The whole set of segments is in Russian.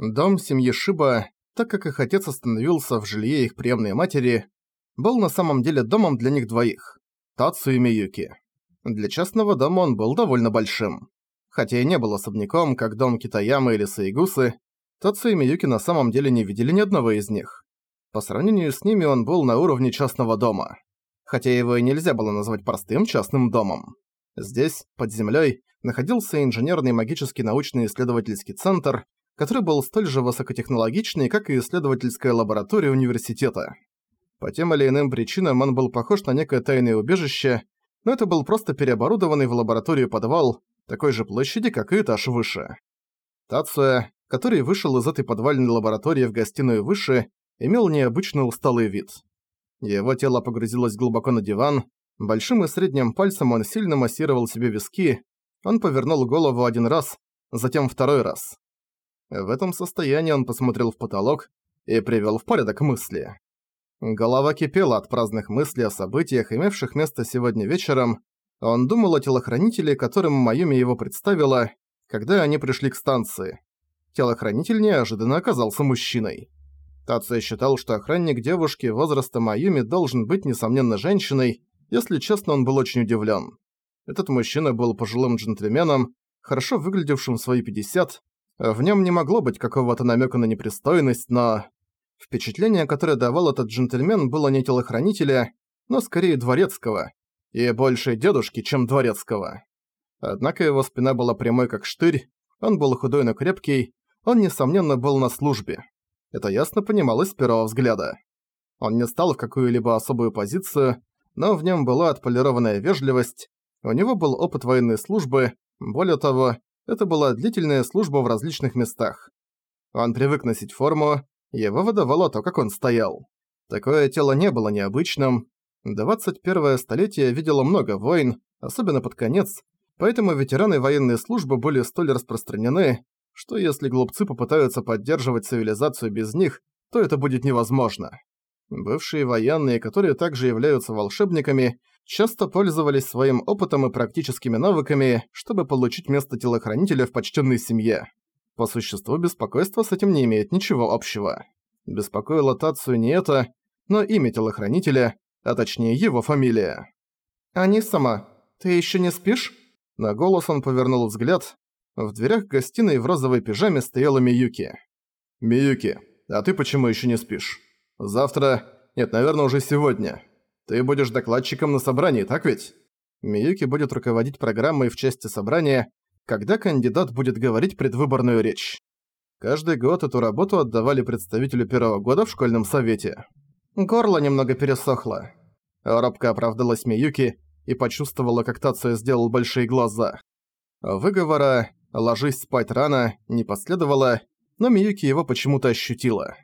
Дом семьи Шиба, так как их отец остановился в жилье их приемной матери, был на самом деле домом для них двоих – Тацу и Миюки. Для частного дома он был довольно большим. Хотя и не был особняком, как дом Китаямы или Саигусы, Тацу и Миюки на самом деле не видели ни одного из них. По сравнению с ними он был на уровне частного дома. Хотя его и нельзя было назвать простым частным домом. Здесь, под землей, находился инженерный магический научный исследовательский центр, который был столь же высокотехнологичный, как и исследовательская лаборатория университета. По тем или иным причинам он был похож на некое тайное убежище, но это был просто переоборудованный в лабораторию подвал, такой же площади, как и этаж выше. Тацуя, который вышел из этой подвальной лаборатории в гостиную выше, имел необычно усталый вид. Его тело погрузилось глубоко на диван, большим и средним пальцем он сильно массировал себе виски, он повернул голову один раз, затем второй раз. В этом состоянии он посмотрел в потолок и привел в порядок мысли. Голова кипела от праздных мыслей о событиях, имевших место сегодня вечером. Он думал о телохранителе, которым Майюми его представила, когда они пришли к станции. Телохранитель неожиданно оказался мужчиной. Тация считал, что охранник девушки возраста Майюми должен быть, несомненно, женщиной, если честно, он был очень удивлен. Этот мужчина был пожилым джентльменом, хорошо выглядевшим в свои 50, в нем не могло быть какого-то намека на непристойность, но... Впечатление, которое давал этот джентльмен, было не телохранителя, но скорее дворецкого. И больше дедушки, чем дворецкого. Однако его спина была прямой как штырь, он был худой, но крепкий, он, несомненно, был на службе. Это ясно понималось с первого взгляда. Он не стал в какую-либо особую позицию, но в нем была отполированная вежливость, у него был опыт военной службы, более того, это была длительная служба в различных местах. Он привык носить форму, его выдавало то, как он стоял. Такое тело не было необычным. 21-е столетие видело много войн, особенно под конец, поэтому ветераны военной службы были столь распространены, что если глупцы попытаются поддерживать цивилизацию без них, то это будет невозможно. Бывшие военные, которые также являются волшебниками, часто пользовались своим опытом и практическими навыками, чтобы получить место телохранителя в почтенной семье. По существу беспокойство с этим не имеет ничего общего. Беспокоило Тацию не это, но имя телохранителя, а точнее его фамилия. «Ани сама, ты еще не спишь?» На голос он повернул взгляд. В дверях гостиной в розовой пижаме стояла Миюки. «Миюки, а ты почему еще не спишь?» Завтра... Нет, наверное, уже сегодня. Ты будешь докладчиком на собрании, так ведь? Миюки будет руководить программой в части собрания, когда кандидат будет говорить предвыборную речь. Каждый год эту работу отдавали представителю первого года в школьном совете. Горло немного пересохло. Робко оправдалась Миюки и почувствовала, как Тация сделал большие глаза. Выговора «ложись спать рано» не последовало, но Миюки его почему-то ощутила.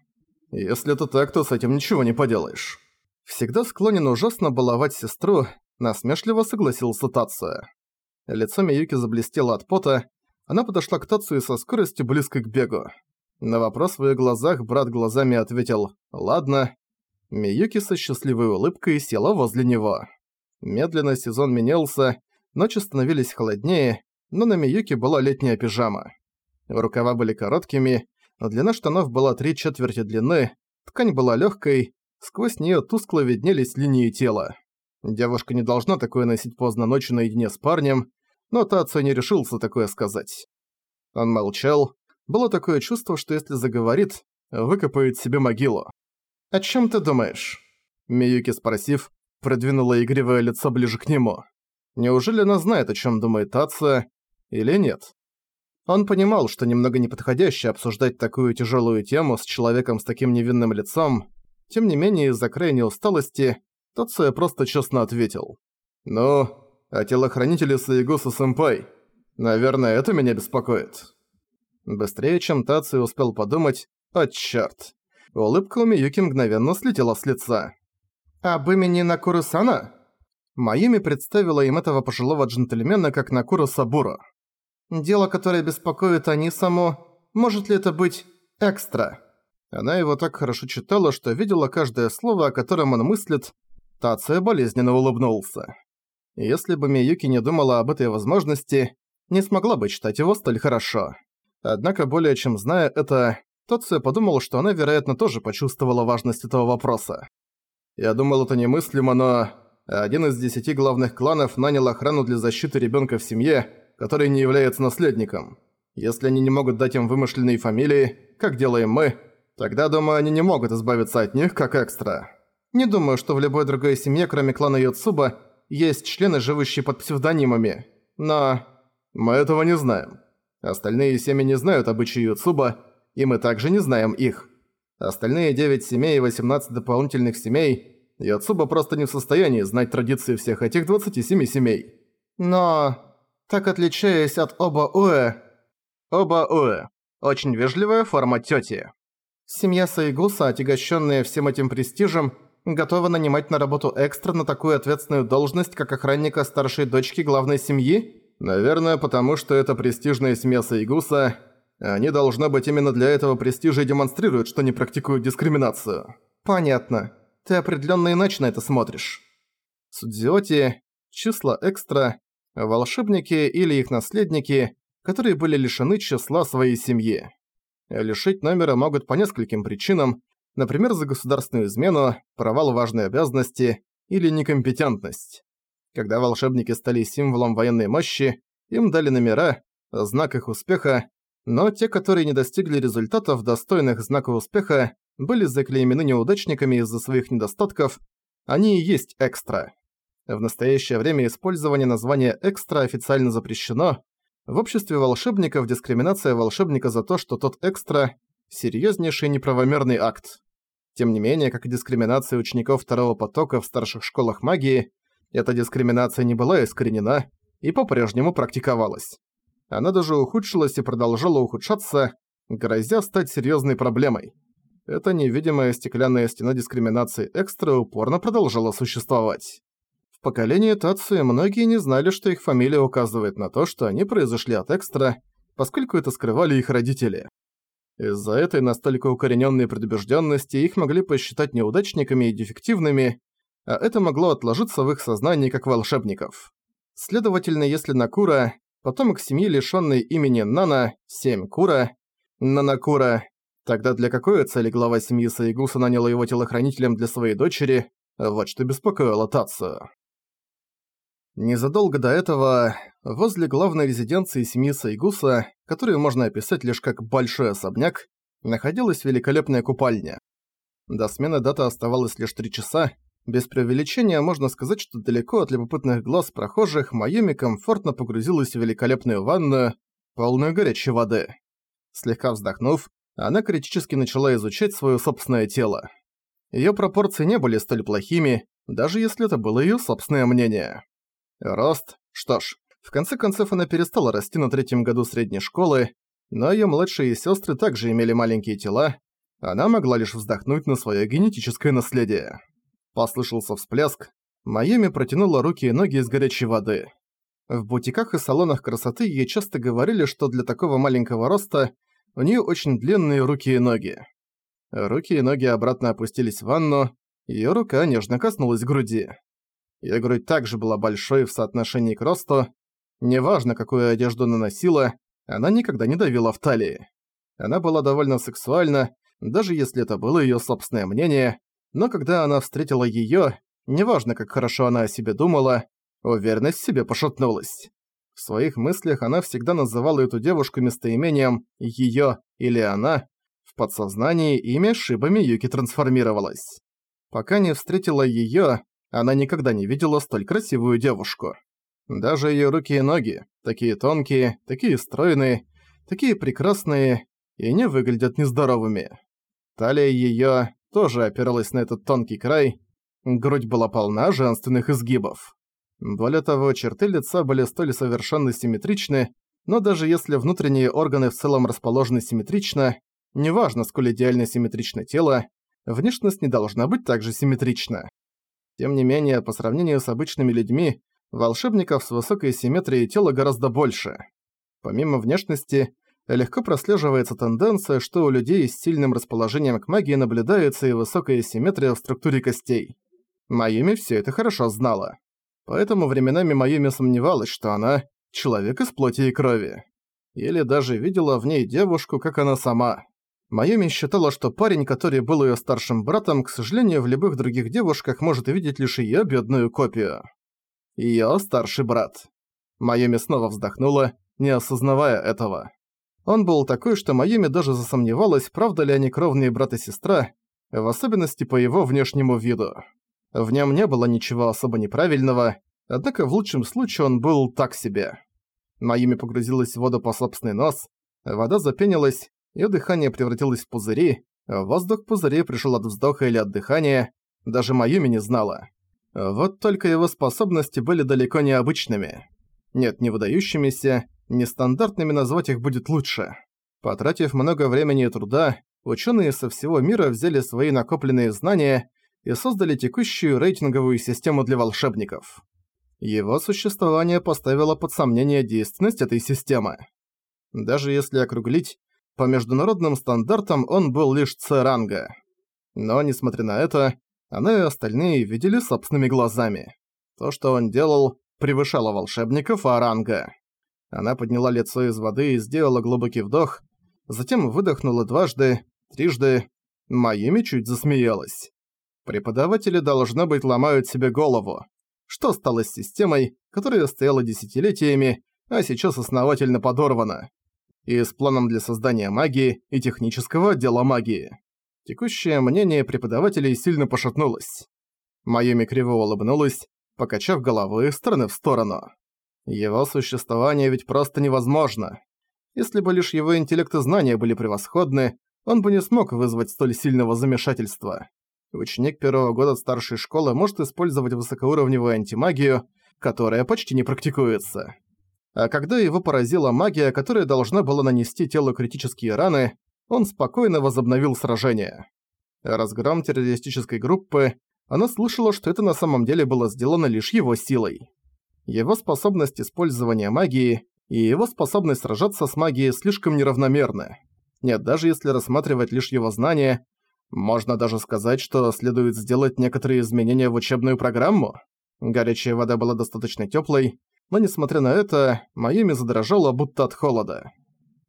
Если это так, то с этим ничего не поделаешь. Всегда склонен ужасно баловать сестру, насмешливо согласился Тация. Лицо Миюки заблестело от пота, она подошла к Тацию со скоростью близкой к бегу. На вопрос в её глазах брат глазами ответил «Ладно». Миюки со счастливой улыбкой села возле него. Медленно сезон менялся, ночи становились холоднее, но на Миюки была летняя пижама. Рукава были короткими, Длина штанов была три четверти длины, ткань была легкой, сквозь нее тускло виднелись линии тела. Девушка не должна такое носить поздно ночью наедине с парнем, но Тацио не решился такое сказать. Он молчал. Было такое чувство, что если заговорит, выкопает себе могилу. «О чем ты думаешь?» Миюки, спросив, продвинула игривое лицо ближе к нему. Неужели она знает, о чем думает Тацио, или нет? Он понимал, что немного неподходяще обсуждать такую тяжелую тему с человеком с таким невинным лицом. Тем не менее, из-за крайней усталости, Тоция просто честно ответил. «Ну, а телохранители Саигуса-сэмпай? Наверное, это меня беспокоит». Быстрее, чем Таци успел подумать, «О, чёрт!» Улыбка у Миюки мгновенно слетела с лица. «Об имени Накуру-сана?» Майюми представила им этого пожилого джентльмена как Накура Сабура. Дело, которое беспокоит Анисаму, может ли это быть экстра? Она его так хорошо читала, что видела каждое слово, о котором он мыслит. Тация болезненно улыбнулся. Если бы Миюки не думала об этой возможности, не смогла бы читать его столь хорошо. Однако более чем зная это, Тоция подумал, что она, вероятно, тоже почувствовала важность этого вопроса. «Я думал, это немыслимо, но...» Один из десяти главных кланов нанял охрану для защиты ребенка в семье, который не является наследником. Если они не могут дать им вымышленные фамилии, как делаем мы, тогда, думаю, они не могут избавиться от них как экстра. Не думаю, что в любой другой семье, кроме клана Йоцуба, есть члены, живущие под псевдонимами. Но мы этого не знаем. Остальные семьи не знают обычаи Йоцуба, и мы также не знаем их. Остальные 9 семей и 18 дополнительных семей Йоцуба просто не в состоянии знать традиции всех этих 27 семей. Но, так отличаясь от Оба Уэ... Оба Уэ. Очень вежливая форма тёти. Семья Сайгуса, отягощенная всем этим престижем, готова нанимать на работу экстра на такую ответственную должность, как охранника старшей дочки главной семьи? Наверное, потому что это престижная семья Сайгуса. Они, должно быть, именно для этого престижа и демонстрируют, что не практикуют дискриминацию. Понятно. Ты определенно иначе на это смотришь. Судзиоти, числа экстра, волшебники или их наследники, которые были лишены числа своей семьи. Лишить номера могут по нескольким причинам, например, за государственную измену, провал важной обязанности или некомпетентность. Когда волшебники стали символом военной мощи, им дали номера, знак их успеха, но те, которые не достигли результатов, достойных знака успеха, были заклеймены неудачниками из-за своих недостатков, они и есть экстра. В настоящее время использование названия «экстра» официально запрещено. В обществе волшебников дискриминация волшебника за то, что тот экстра – серьезнейший неправомерный акт. Тем не менее, как и дискриминация учеников второго потока в старших школах магии, эта дискриминация не была искоренена и по-прежнему практиковалась. Она даже ухудшилась и продолжала ухудшаться, грозя стать серьезной проблемой. Эта невидимая стеклянная стена дискриминации экстра упорно продолжала существовать. Поколении Тацуи многие не знали, что их фамилия указывает на то, что они произошли от экстра, поскольку это скрывали их родители. Из-за этой настолько укорененной предубежденности их могли посчитать неудачниками и дефективными, а это могло отложиться в их сознании как волшебников. Следовательно, если Накура, потомок семьи, лишённой имени Нана, 7 Кура, Нанакура, тогда для какой цели глава семьи Саигуса наняла его телохранителем для своей дочери, вот что беспокоило Тацию. Незадолго до этого, возле главной резиденции семьи Сайгуса, которую можно описать лишь как «большой особняк», находилась великолепная купальня. До смены даты оставалось лишь три часа. Без преувеличения можно сказать, что далеко от любопытных глаз прохожих Майами комфортно погрузилась в великолепную ванную, полную горячей воды. Слегка вздохнув, она критически начала изучать свое собственное тело. Её пропорции не были столь плохими, даже если это было её собственное мнение. Рост. Что ж, в конце концов она перестала расти на третьем году средней школы, но её младшие сестры также имели маленькие тела. Она могла лишь вздохнуть на своё генетическое наследие. Послышался всплеск. Майами протянула руки и ноги из горячей воды. В бутиках и салонах красоты ей часто говорили, что для такого маленького роста у неё очень длинные руки и ноги. Руки и ноги обратно опустились в ванну, её рука нежно коснулась груди. Её грудь также была большой в соотношении к росту. Неважно, какую одежду она носила, она никогда не давила в талии. Она была довольно сексуальна, даже если это было её собственное мнение, но когда она встретила её, неважно, как хорошо она о себе думала, уверенность в себе пошатнулась. В своих мыслях она всегда называла эту девушку местоимением «её» или «она». В подсознании имя Шиба Миюки трансформировалось. Пока не встретила её, она никогда не видела столь красивую девушку. Даже её руки и ноги, такие тонкие, такие стройные, такие прекрасные, и не выглядят нездоровыми. Талия её тоже опиралась на этот тонкий край, грудь была полна женственных изгибов. Более того, черты лица были столь совершенно симметричны, но даже если внутренние органы в целом расположены симметрично, неважно, сколь идеально симметрично тело, внешность не должна быть также симметрична. Тем не менее, по сравнению с обычными людьми, волшебников с высокой симметрией тела гораздо больше. Помимо внешности, легко прослеживается тенденция, что у людей с сильным расположением к магии наблюдается и высокая симметрия в структуре костей. Майюми все это хорошо знала. Поэтому временами Майюми сомневалась, что она – человек из плоти и крови. Или даже видела в ней девушку, как она сама. Майами считала, что парень, который был её старшим братом, к сожалению, в любых других девушках может увидеть лишь её бедную копию. Её старший брат. Майами снова вздохнула, не осознавая этого. Он был такой, что Майами даже засомневалась, правда ли они кровные брат и сестра, в особенности по его внешнему виду. В нем не было ничего особо неправильного, однако в лучшем случае он был так себе. Майами погрузилась в воду по собственный нос, вода запенилась, её дыхание превратилось в пузыри, воздух в пузыре пришел от вздоха или от дыхания, даже Майюми не знала. Вот только его способности были далеко не обычными. Нет, не выдающимися, нестандартными назвать их будет лучше. Потратив много времени и труда, ученые со всего мира взяли свои накопленные знания и создали текущую рейтинговую систему для волшебников. Его существование поставило под сомнение действенность этой системы. Даже если округлить, по международным стандартам он был лишь С-ранга. Но, несмотря на это, она и остальные видели собственными глазами. То, что он делал, превышало волшебников А-ранга. Она подняла лицо из воды и сделала глубокий вдох, затем выдохнула дважды, трижды. Майами чуть засмеялась. Преподаватели, должно быть, ломают себе голову. Что стало с системой, которая стояла десятилетиями, а сейчас основательно подорвана? И с планом для создания магии и технического отдела магии. Текущее мнение преподавателей сильно пошатнулось. Майами криво улыбнулась, покачав головой стороны в сторону. Его существование ведь просто невозможно. Если бы лишь его интеллект и знания были превосходны, он бы не смог вызвать столь сильного замешательства. Ученик первого года старшей школы может использовать высокоуровневую антимагию, которая почти не практикуется. А когда его поразила магия, которая должна была нанести телу критические раны, он спокойно возобновил сражение. Разгром террористической группы, она слышала, что это на самом деле было сделано лишь его силой его способность использования магии и его способность сражаться с магией слишком неравномерны. Нет, даже если рассматривать лишь его знания, можно даже сказать, что следует сделать некоторые изменения в учебную программу. Горячая вода была достаточно теплой, но несмотря на это, Майами задрожала будто от холода.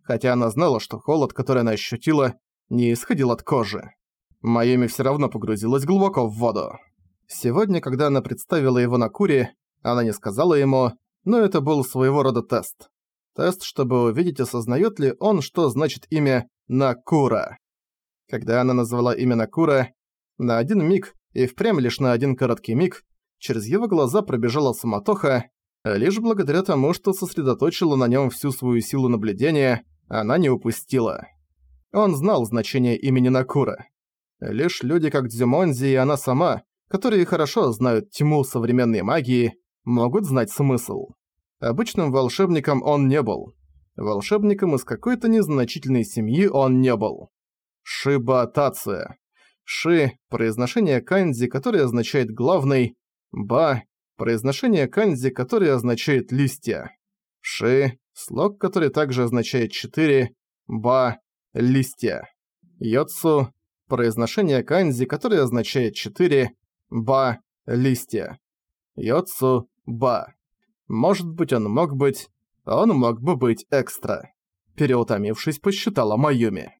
Хотя она знала, что холод, который она ощутила, не исходил от кожи. Майами все равно погрузилась глубоко в воду. Сегодня, когда она представила его на куре, она не сказала ему, но это был своего рода тест. Тест, чтобы увидеть, осознает ли он, что значит имя Накура. Когда она назвала имя Накура, на один миг, и впрямь лишь на один короткий миг, через его глаза пробежала суматоха, лишь благодаря тому, что сосредоточила на нем всю свою силу наблюдения, она не упустила. Он знал значение имени Накура. Лишь люди, как Дзюмонзи и она сама, которые хорошо знают тьму современной магии, могут знать смысл. Обычным волшебником он не был. Волшебником из какой-то незначительной семьи он не был. Шибатация. Ши – произношение канзи, которое означает «главный», ба – произношение канзи, которое означает «листья». Ши – слог, который также означает «четыре», ба – «листья». Йоцу – произношение канзи, которое означает «четыре», ба – «листья». Йоцу Ба. Может быть, он мог быть... Он мог бы быть экстра. Переутомившись, посчитала Майюми.